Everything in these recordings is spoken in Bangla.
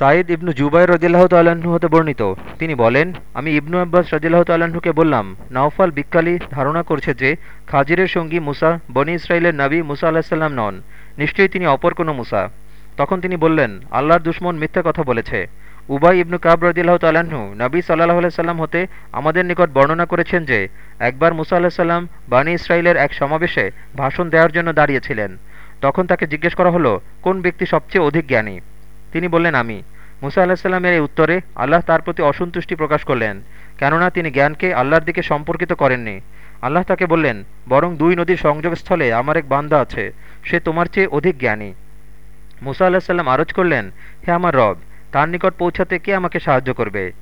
সাঈদ ইবনু জুবাই রদিল্লাহ তাল্লাহ্ন হতে বর্ণিত। তিনি বলেন, আমি ইবনু আব্বাস রদিল্লাহ তাল্লাহ্নকে বললাম, নাওফাল বিক্কালি ধারণা করছে যে, খাজিরের সঙ্গী মুসা, বনি ইসরায়েলের নবী মুসা আল্লাহিসাল্লাম নন। নিশ্চয়ই তিনি অপর কোনো মুসা। তখন তিনি বললেন, আল্লাহর দুশ্মন মিথ্যা কথা বলেছে। উবাই ইবনু কাব রদিল্লাহ তাল্লাহ্ন নবী সাল্লাহ সাল্লাম হতে আমাদের নিকট বর্ণনা করেছেন যে, একবার মুসা আল্লাহ সাল্লাম বানী ইসরায়েলের এক সমাবেশে ভাষণ দেওয়ার জন্য দাঁড়িয়েছিলেন। তখন তাকে জিজ্ঞেস করা হলো, কোন ব্যক্তি সবচেয়ে অধিক জ্ঞানী? তিনি বললেন, আমি। মুসা আল্লাহিসাল্লামের এই উত্তরে আল্লাহ তার প্রতি অসন্তুষ্টি প্রকাশ করলেন, কেননা তিনি জ্ঞানকে আল্লাহর দিকে সম্পর্কিত করেননি। আল্লাহ তাকে বললেন, বরং দুই নদীর সংযোগস্থলে আমার এক বান্দা আছে, সে তোমার চেয়ে অধিক জ্ঞানী। মুসা আল্লাহ সাল্লাম আরজ করলেন, হে আমার রব, তার নিকট পৌঁছাতে কে আমাকে সাহায্য করবে?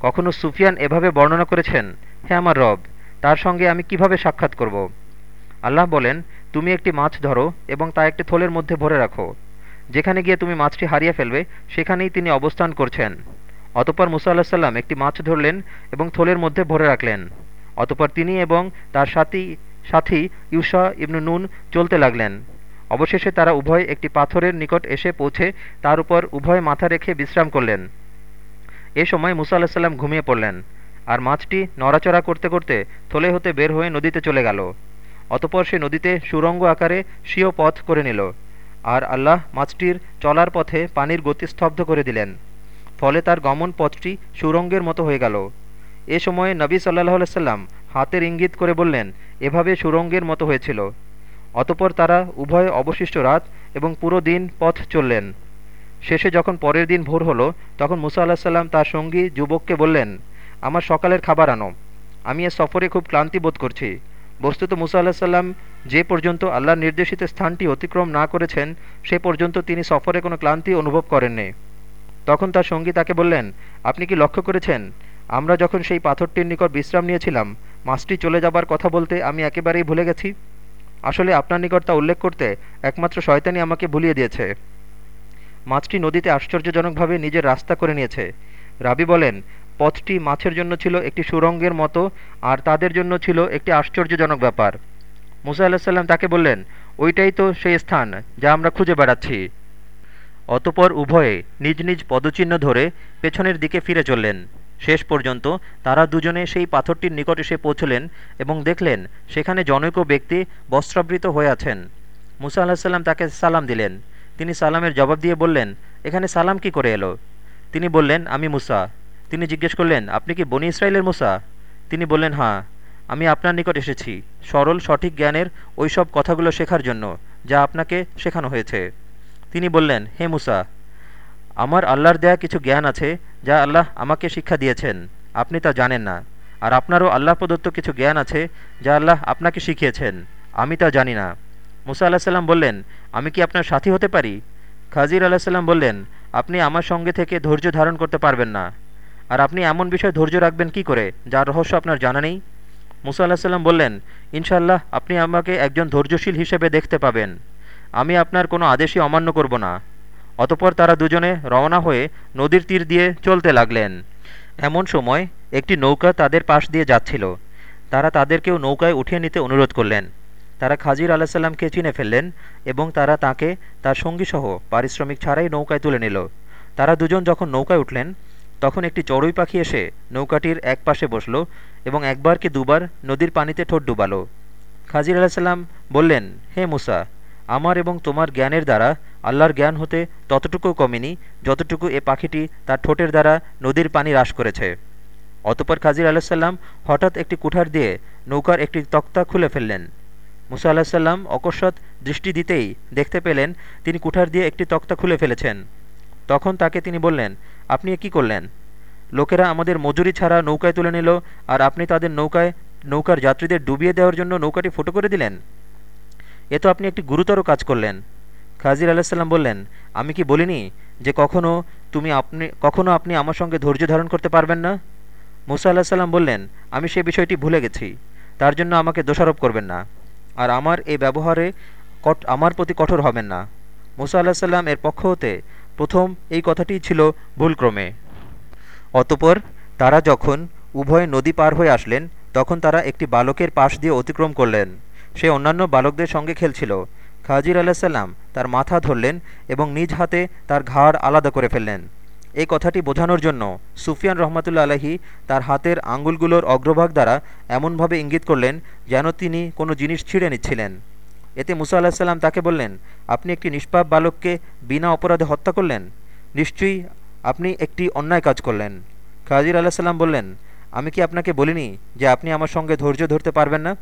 কখনো সুফিয়ান এভাবে বর্ণনা করেছেন, হে আমার রব, তার সঙ্গে আমি কীভাবে সাক্ষাৎ করব? আল্লাহ বলেন, তুমি একটি মাছ ধরো এবং তা একটি থলের মধ্যে ভরে রাখো। যেখানে গিয়ে তুমি মাছটি হারিয়ে ফেলবে, সেখানেই তিনি অবস্থান করছেন। অতপর মুসা আল্লাহ সাল্লাম একটি মাছ ধরলেন এবং থলের মধ্যে ভরে রাখলেন। অতপর তিনি এবং তার সাথী সাথী ইউসা ইবনু নুন চলতে লাগলেন। অবশেষে তারা উভয় একটি পাথরের নিকট এসে পৌঁছে তার উপর উভয় মাথা রেখে বিশ্রাম করলেন। এ সময় মুসা আল্লাহ সাল্লাম ঘুমিয়ে পড়লেন আর মাছটি নড়াচড়া করতে করতে থলে হতে বের হয়ে নদীতে চলে গেল। অতপর সে নদীতে সুরঙ্গ আকারে স্বীয় পথ করে নিল। আর আল্লাহ মাছটির চলার পথে পানির গতি স্তব্ধ করে দিলেন। ফলে তার গমন পথটি সুরঙ্গের মতো হয়ে গেল। এ সময়ে নবী সাল্লাহ সাল্লাম হাতের ইঙ্গিত করে বললেন, এভাবে সুরঙ্গের মতো হয়েছিল। অতপর তারা উভয় অবশিষ্ট রাত এবং পুরো দিন পথ চললেন। শেষে যখন পরের দিন ভোর হলো, তখন মুসা আল্লাহ সাল্লাম তার সঙ্গী যুবককে বললেন, আমার সকালের খাবার আনো। আমি এ সফরে খুব ক্লান্তি বোধ করছি। বস্তুত মুসা আল্লাহ সাল্লাম যে পর্যন্ত আল্লাহ নির্দেশিত স্থানটি অতিক্রম না করেছেন, সে পর্যন্ত তিনি সফরে কোনো ক্লান্তি অনুভব করেননি। তখন তার সঙ্গী তাকে বললেন, আপনি কি লক্ষ্য করেছেন? আমরা যখন সেই পাথরটির নিকট বিশ্রাম নিয়েছিলাম, মাছটি চলে যাবার কথা বলতে আমি একেবারেই ভুলে গেছি। আসলে আপনার নিকট তা উল্লেখ করতে একমাত্র শয়তানি আমাকে ভুলিয়ে দিয়েছে। মাছটি নদীতে আশ্চর্যজনকভাবে নিজের রাস্তা করে নিয়েছে। রাবি বলেন পথটি মাছের জন্য ছিল একটি সুরঙ্গের মতো আর তাদের জন্য ছিল একটি আশ্চর্যজনক ব্যাপার। মুসা আল্লাহ তাকে বললেন, ওইটাই তো সেই স্থান যা আমরা খুঁজে বেড়াচ্ছি। অতপর উভয়ে নিজ নিজ পদচিহ্ন ধরে পেছনের দিকে ফিরে চললেন। শেষ পর্যন্ত তারা দুজনে সেই পাথরটির নিকট এসে পৌঁছলেন এবং দেখলেন, সেখানে জনৈক ব্যক্তি বস্ত্রাবৃত হয়ে আছেন। মুসা আল্লাহ তাকে সালাম দিলেন। তিনি সালামের জবাব দিয়ে বললেন, এখানে সালাম কি করে এলো? তিনি বললেন, আমি মুসা। তিনি জিজ্ঞেস করলেন, আপনি কি বনি ইসরায়েলের মুসা? তিনি বললেন হ্যাঁ আমি আপনার নিকট এসেছি, সরল, সঠিক জ্ঞানের ওই সব কথাগুলো শেখার জন্য, যা আপনাকে শেখানো হয়েছে। তিনি বললেন, হে মুসা, আমার আল্লাহর দেয়া কিছু জ্ঞান আছে, যা আল্লাহ আমাকে শিক্ষা দিয়েছেন, আপনি তা জানেন না, আর আপনারও আল্লাহ প্রদত্ত কিছু জ্ঞান আছে, যা আল্লাহ আপনাকে শিখিয়েছেন, আমি তা জানি না। মুসা আল্লাহ সাল্লাম বললেন, আমি কি আপনার সাথী হতে পারি? খাজির আল্লাহ সাল্লাম বললেন, আপনি আমার সঙ্গে থেকে ধৈর্য ধারণ করতে পারবেন না। আর আপনি এমন বিষয় ধৈর্য রাখবেন কি করে? যার রহস্য আপনার জানা নেই? মুসা আল্লাহ সাল্লাম বললেন ইনশাল্লাহ আপনি আমাকে একজন ধৈর্যশীল হিসেবে দেখতে পাবেন। আমি আপনার কোনো আদেশই অমান্য করব না। অতপর তারা দুজনে রওনা হয়ে নদীর তীর দিয়ে চলতে লাগলেন। এমন সময় একটি নৌকা তাদের পাশ দিয়ে যাচ্ছিল। তারা তাদেরকেও নৌকায় উঠিয়ে নিতে অনুরোধ করলেন। তারা খাজির আল্লাহ সাল্লামকে চিনে ফেললেন এবং তারা তাকে তার সঙ্গীসহ পারিশ্রমিক ছাড়াই নৌকায় তুলে নিল। তারা দুজন যখন নৌকায় উঠলেন তখন একটি চড়ুই পাখি এসে নৌকাটির এক পাশে বসল এবং একবার কি দুবার নদীর পানিতে ঠোঁট ডুবালো। খাজির আল্লাহ সাল্লাম বললেন, হে মুসা, আমার এবং তোমার জ্ঞানের দ্বারা আল্লাহর জ্ঞান হতে ততটুকু কমেনি যতটুকু এ পাখিটি তার ঠোঁটের দ্বারা নদীর পানি হ্রাস করেছে। অতপর খাজির আলাহিসাল্লাম হঠাৎ একটি কুঠার দিয়ে নৌকার একটি তক্তা খুলে ফেললেন। মুসা আলাহিসাল্লাম অকস্মাৎ দৃষ্টি দিতেই দেখতে পেলেন তিনি কুঠার দিয়ে একটি তক্তা খুলে ফেলেছেন। তখন তাকে তিনি বললেন, আপনি কি করলেন? লোকেরা আমাদের মজুরি ছাড়া নৌকায় তুলে নিল, আর আপনি তাদের নৌকায়, নৌকার যাত্রীদের ডুবিয়ে দেওয়ার জন্য নৌকাটি ফুটো করে দিলেন। এ তো আপনি একটি গুরুতর কাজ করলেন। খাজির আলাহিসাল্লাম বললেন, আমি কি বলিনি যে কখনও তুমি আপনি কখনও আপনি আমার সঙ্গে ধৈর্য ধারণ করতে পারবেন না? মুসা আল্লাহ সাল্লাম বললেন, আমি সে বিষয়টি ভুলে গেছি। তার জন্য আমাকে দোষারোপ করবেন না। আর আমার এই ব্যবহারে আমার প্রতি কঠোর হবেন না। মুসা আল্লাহ সাল্লাম এর পক্ষ হতে প্রথম এই কথাটি ছিল ভুলক্রমে। অতপর তারা যখন উভয় নদী পার হয়ে আসলেন, তখন তারা একটি বালকের পাশ দিয়ে অতিক্রম করলেন। সে অন্যান্য বালকদের সঙ্গে খেলছিল। খাজির আলাহিসাল্লাম তার মাথা ধরলেন এবং নিজ হাতে তার ঘাড় আলাদা করে ফেললেন। এই কথাটি বোঝানোর জন্য সুফিয়ান রহমাতুল্লা আলহি তার হাতের আঙ্গুলগুলোর অগ্রভাগ দ্বারা এমনভাবে ইঙ্গিত করলেন যেন তিনি কোনো জিনিস ছিঁড়ে নিচ্ছিলেন। এতে মুসা আলাহিসাল্লাম তাকে বললেন, আপনি একটি নিষ্পাপ বালককে বিনা অপরাধে হত্যা করলেন? নিশ্চয়ই আপনি একটি অন্যায় কাজ করলেন। খাজির আল্লাহ সাল্লাম বললেন, আমি কি আপনাকে বলিনি যে আপনি আমার সঙ্গে ধৈর্য ধরতে পারবেন না?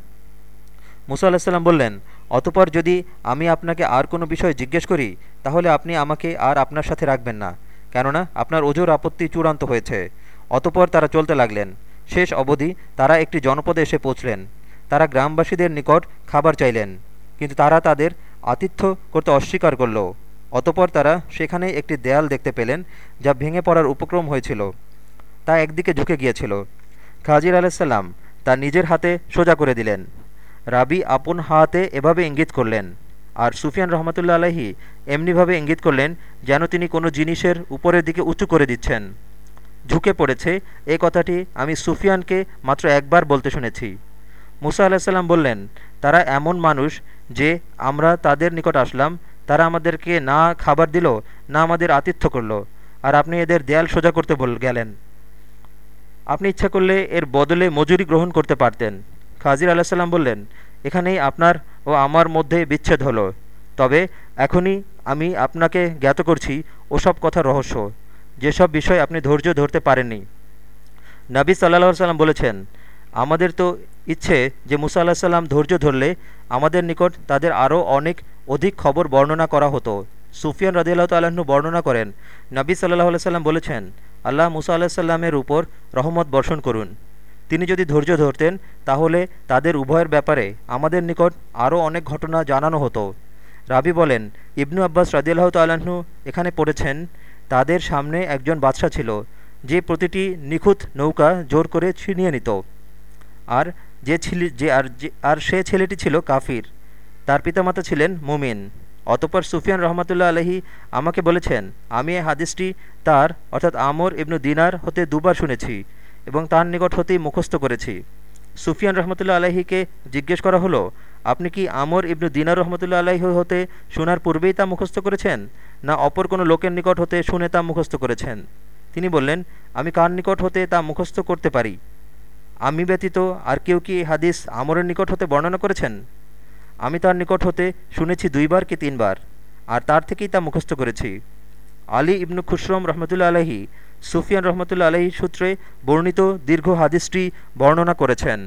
মুসা আল্লাহ বললেন, অতপর যদি আমি আপনাকে আর কোনো বিষয় জিজ্ঞেস করি, তাহলে আপনি আমাকে আর আপনার সাথে রাখবেন না, কেননা আপনার ওজোর আপত্তি চূড়ান্ত হয়েছে। অতপর তারা চলতে লাগলেন। শেষ অবধি তারা একটি জনপদে এসে পৌঁছলেন। তারা গ্রামবাসীদের নিকট খাবার চাইলেন। কিন্তু তারা তাদের আতিথ্য করতে অস্বীকার করল। অতপর তারা সেখানে একটি দেয়াল দেখতে পেলেন, যা ভেঙে পড়ার উপক্রম হয়েছিল। তা একদিকে ঝুঁকে গিয়েছিল। খাজির আলাইসাল্লাম তা নিজের হাতে সোজা করে দিলেন। রাবি আপন হাতে এভাবে ইঙ্গিত করলেন, আর সুফিয়ান রহমতুল্লা আলহি এমনিভাবে ইঙ্গিত করলেন যেন তিনি কোনো জিনিসের উপরের দিকে উঁচু করে দিচ্ছেন। ঝুঁকে পড়েছে, এ কথাটি আমি সুফিয়ানকে মাত্র একবার বলতে শুনেছি। মুসা আলাহিসাল্লাম বললেন, তারা এমন মানুষ যে আমরা তাদের নিকট আসলাম, তারা আমাদেরকে না খাবার দিল, না আমাদের আতিথ্য করল, আর আপনি এদের দেয়াল সোজা করতে বল গেলেন। আপনি ইচ্ছা করলে এর বদলে মজুরি গ্রহণ করতে পারতেন। খাজির আল্লাহ সাল্লাম বললেন, এখানেই আপনার ও আমার মধ্যে বিচ্ছেদ হলো। তবে এখনই আমি আপনাকে জ্ঞাত করছি, ওসব কথা রহস্য, যেসব বিষয় আপনি ধৈর্য ধরতে পারেননি। নাবী সাল্লাহ সাল্লাম বলেছেন, আমাদের তো ইচ্ছে যে মুসা আল্লাহ সাল্লাম ধৈর্য ধরলে আমাদের নিকট তাদের আরও অনেক অধিক খবর বর্ণনা করা হতো। সুফিয়ান রদিয়াল্লাহ তাল্লাহ্ন বর্ণনা করেন, নবী সাল্লাহ সাল্লাম বলেছেন, আল্লাহ মুসা আল্লাহ সাল্লামের উপর রহমত বর্ষণ করুন। তিনি যদি ধৈর্য ধরতেন, তাহলে তাদের উভয়ের ব্যাপারে আমাদের নিকট আরও অনেক ঘটনা জানানো হতো। রাবি বলেন, ইবনু আব্বাস রাজিয়াল্লাহ তাল্লাহ্ন এখানে পড়েছেন, তাদের সামনে একজন বাদশাহ ছিল, যে প্রতিটি নিখুঁত নৌকা জোর করে ছিনিয়ে নিত। আর যে ছিলি যে আর সে ছেলেটি ছিল কাফির। তার পিতামাতা ছিলেন মুমিন। অতপর সুফিয়ান রহমতুল্লাহ আলহি আমাকে বলেছেন, আমি এ হাদিসটি তার, অর্থাৎ আমর ইবনু দিনার হতে দুবার শুনেছি এবং তার নিকট হতেই মুখস্থ করেছি। সুফিয়ান রহমতুল্লাহ আলহিকে জিজ্ঞেস করা হলো, আপনি কি আমর ইবনু দিনার রহমতুল্লাহ আলাহি হতে শোনার পূর্বেই তা মুখস্থ করেছেন, না অপর কোনো লোকের নিকট হতে শুনে তা মুখস্থ করেছেন? তিনি বললেন, আমি কার নিকট হতে তা মুখস্থ করতে পারি? আমি ব্যতীত আর কেউ কি এই হাদিস আমরের নিকট হতে বর্ণনা করেছেন? আমি তার নিকট হতে শুনেছি দুইবার কি তিনবার, আর তার থেকেই তা মুখস্থ করেছি। আলী ইবনু খুশরম রহমতুল্লা আলহী সুফিয়ান রহমতুল্লা আলহী সূত্রে বর্ণিত দীর্ঘ হাদিসটি বর্ণনা করেছেন।